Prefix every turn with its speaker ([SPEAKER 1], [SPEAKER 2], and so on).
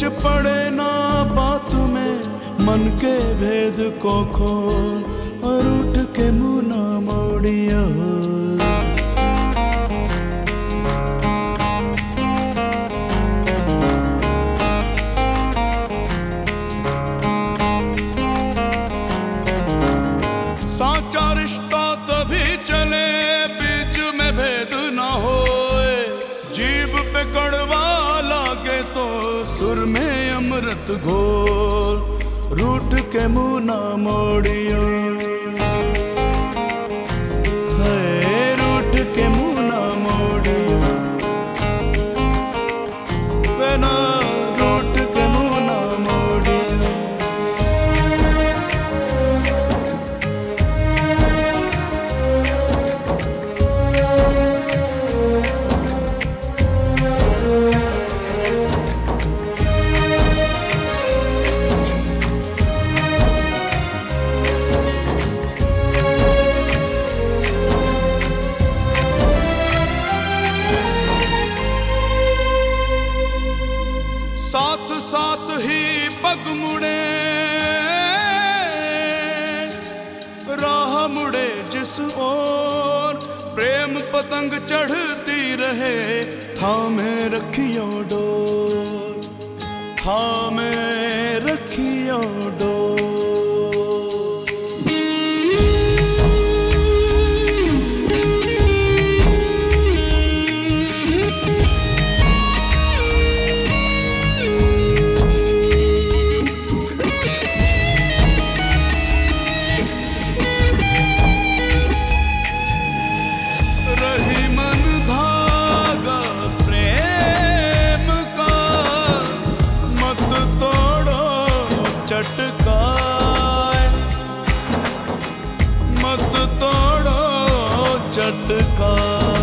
[SPEAKER 1] बिच पड़े ना बात में मन के भेद को खोल और उठ के मुँह में गोल रूठ के मुना मोड़ियो। ओर प्रेम पतंग चढ़ती रहे। थामे रखियो डोर। थामे मत तोड़ो चटका।